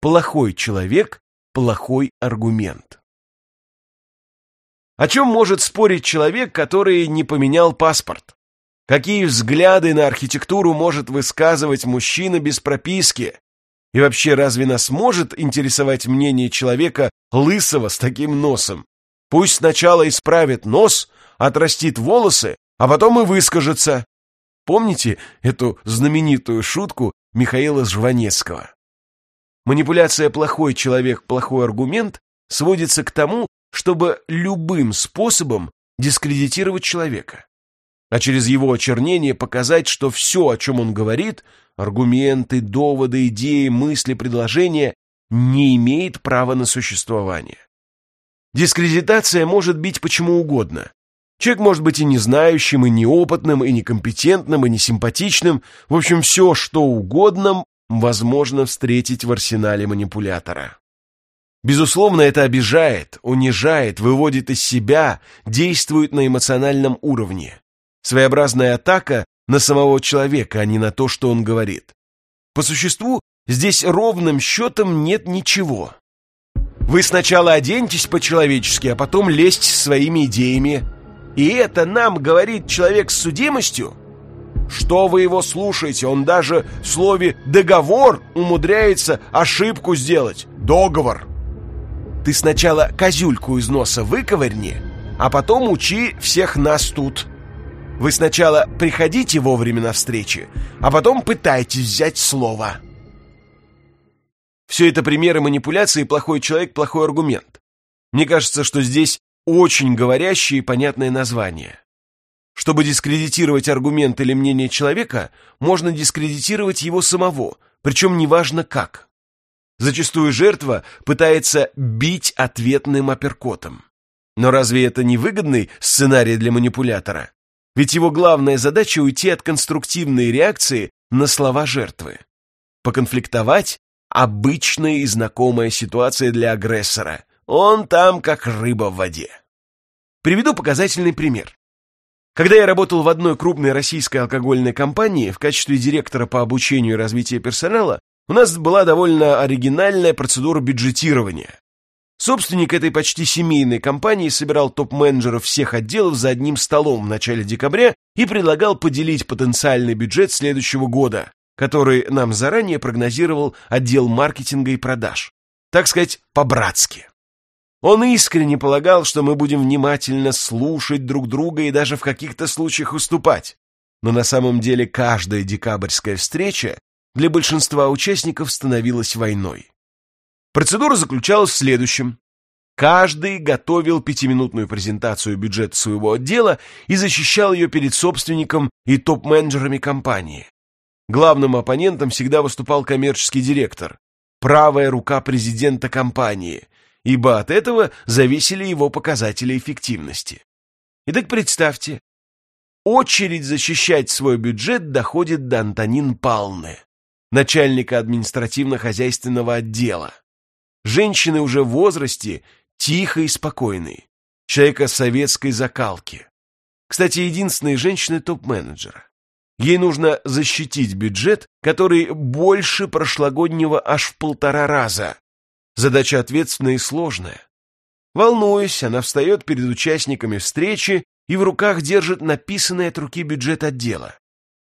плохой человек, плохой аргумент. О чем может спорить человек, который не поменял паспорт? Какие взгляды на архитектуру может высказывать мужчина без прописки? И вообще, разве нас может интересовать мнение человека лысого с таким носом? Пусть сначала исправит нос, отрастит волосы, а потом и выскажется. Помните эту знаменитую шутку Михаила Жванецкого? Манипуляция «плохой человек, плохой аргумент» сводится к тому, чтобы любым способом дискредитировать человека, а через его очернение показать, что все, о чем он говорит, аргументы, доводы, идеи, мысли, предложения, не имеет права на существование. Дискредитация может быть почему угодно. Человек может быть и не знающим, и неопытным, и некомпетентным, и несимпатичным. В общем, все, что угодно, возможно встретить в арсенале манипулятора. Безусловно, это обижает, унижает, выводит из себя, действует на эмоциональном уровне. Своеобразная атака на самого человека, а не на то, что он говорит. По существу, здесь ровным счетом нет ничего. Вы сначала оденьтесь по-человечески, а потом лезьте своими идеями. И это нам говорит человек с судимостью? Что вы его слушаете? Он даже в слове «договор» умудряется ошибку сделать. Договор. Ты сначала козюльку из носа выковырни, а потом учи всех нас тут. Вы сначала приходите вовремя на встречи, а потом пытайтесь взять слово. Все это примеры манипуляции «плохой человек, плохой аргумент». Мне кажется, что здесь очень говорящее и понятное название. Чтобы дискредитировать аргумент или мнение человека, можно дискредитировать его самого, причем неважно как. Зачастую жертва пытается бить ответным апперкотом. Но разве это не выгодный сценарий для манипулятора? Ведь его главная задача уйти от конструктивной реакции на слова жертвы. Поконфликтовать – обычная и знакомая ситуация для агрессора. Он там как рыба в воде. Приведу показательный пример. Когда я работал в одной крупной российской алкогольной компании в качестве директора по обучению и развитию персонала, у нас была довольно оригинальная процедура бюджетирования. Собственник этой почти семейной компании собирал топ-менеджеров всех отделов за одним столом в начале декабря и предлагал поделить потенциальный бюджет следующего года, который нам заранее прогнозировал отдел маркетинга и продаж. Так сказать, по-братски. Он искренне полагал, что мы будем внимательно слушать друг друга и даже в каких-то случаях уступать. Но на самом деле каждая декабрьская встреча для большинства участников становилась войной. Процедура заключалась в следующем. Каждый готовил пятиминутную презентацию бюджета своего отдела и защищал ее перед собственником и топ-менеджерами компании. Главным оппонентом всегда выступал коммерческий директор, правая рука президента компании, ибо от этого зависели его показатели эффективности. Итак, представьте, очередь защищать свой бюджет доходит до Антонин Палны начальника административно-хозяйственного отдела. Женщины уже в возрасте, тихой и спокойной. Человека советской закалки. Кстати, единственные женщины топ-менеджера. Ей нужно защитить бюджет, который больше прошлогоднего аж в полтора раза. Задача ответственная и сложная. Волнуясь, она встает перед участниками встречи и в руках держит написанный от руки бюджет отдела.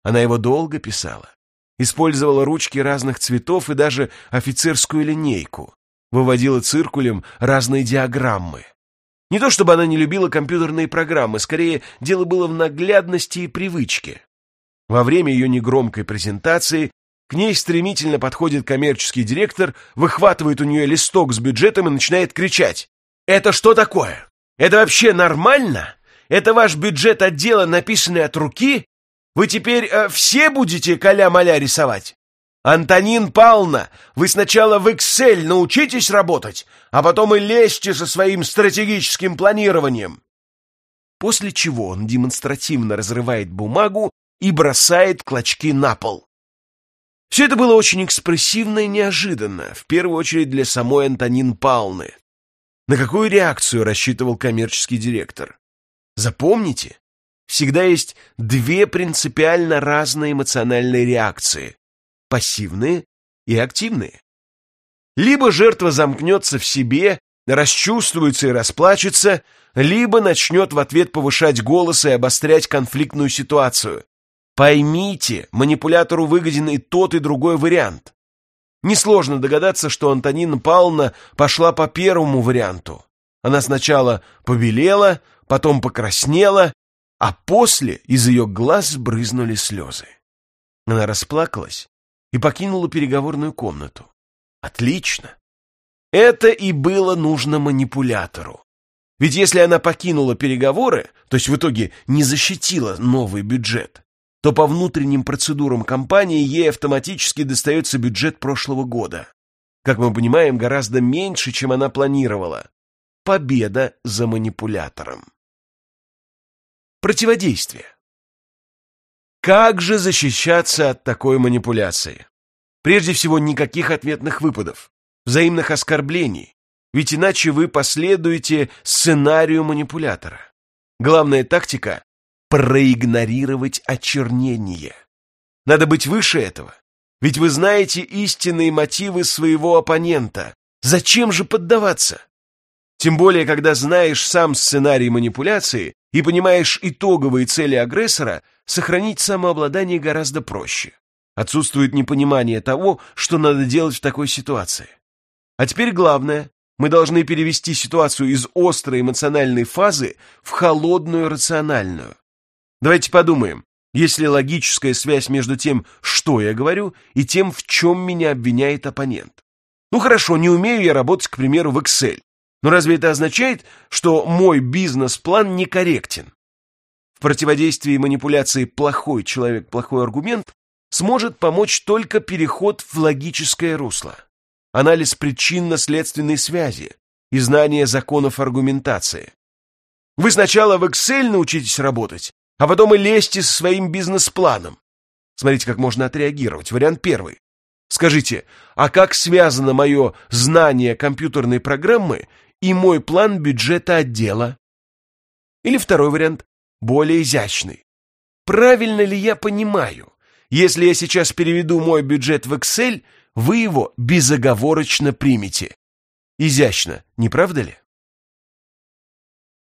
Она его долго писала использовала ручки разных цветов и даже офицерскую линейку, выводила циркулем разные диаграммы. Не то чтобы она не любила компьютерные программы, скорее дело было в наглядности и привычке. Во время ее негромкой презентации к ней стремительно подходит коммерческий директор, выхватывает у нее листок с бюджетом и начинает кричать. «Это что такое? Это вообще нормально? Это ваш бюджет отдела, написанный от руки? Вы теперь э, все будете каля-маля рисовать? Антонин Павловна, вы сначала в Excel научитесь работать, а потом и лезьте со своим стратегическим планированием. После чего он демонстративно разрывает бумагу и бросает клочки на пол. Все это было очень экспрессивно и неожиданно, в первую очередь для самой Антонин Павловны. На какую реакцию рассчитывал коммерческий директор? Запомните, всегда есть две принципиально разные эмоциональные реакции – пассивные и активные. Либо жертва замкнется в себе, расчувствуется и расплачется, либо начнет в ответ повышать голос и обострять конфликтную ситуацию. Поймите, манипулятору выгоден и тот, и другой вариант. Несложно догадаться, что Антонина Павловна пошла по первому варианту. Она сначала побелела, потом покраснела, а после из ее глаз брызнули слезы. Она расплакалась и покинула переговорную комнату. Отлично. Это и было нужно манипулятору. Ведь если она покинула переговоры, то есть в итоге не защитила новый бюджет, то по внутренним процедурам компании ей автоматически достается бюджет прошлого года. Как мы понимаем, гораздо меньше, чем она планировала. Победа за манипулятором. Противодействие. Как же защищаться от такой манипуляции? Прежде всего, никаких ответных выпадов, взаимных оскорблений, ведь иначе вы последуете сценарию манипулятора. Главная тактика проигнорировать очернение. Надо быть выше этого. Ведь вы знаете истинные мотивы своего оппонента. Зачем же поддаваться? Тем более, когда знаешь сам сценарий манипуляции и понимаешь итоговые цели агрессора, сохранить самообладание гораздо проще. Отсутствует непонимание того, что надо делать в такой ситуации. А теперь главное, мы должны перевести ситуацию из острой эмоциональной фазы в холодную рациональную. Давайте подумаем, есть ли логическая связь между тем, что я говорю, и тем, в чем меня обвиняет оппонент. Ну хорошо, не умею я работать, к примеру, в Excel. Но разве это означает, что мой бизнес-план некорректен? В противодействии манипуляции «плохой человек, плохой аргумент» сможет помочь только переход в логическое русло, анализ причинно-следственной связи и знание законов аргументации. Вы сначала в Excel научитесь работать, а потом и лезьте со своим бизнес-планом. Смотрите, как можно отреагировать. Вариант первый. Скажите, а как связано мое знание компьютерной программы и мой план бюджета отдела? Или второй вариант, более изящный. Правильно ли я понимаю? Если я сейчас переведу мой бюджет в Excel, вы его безоговорочно примете. Изящно, не правда ли?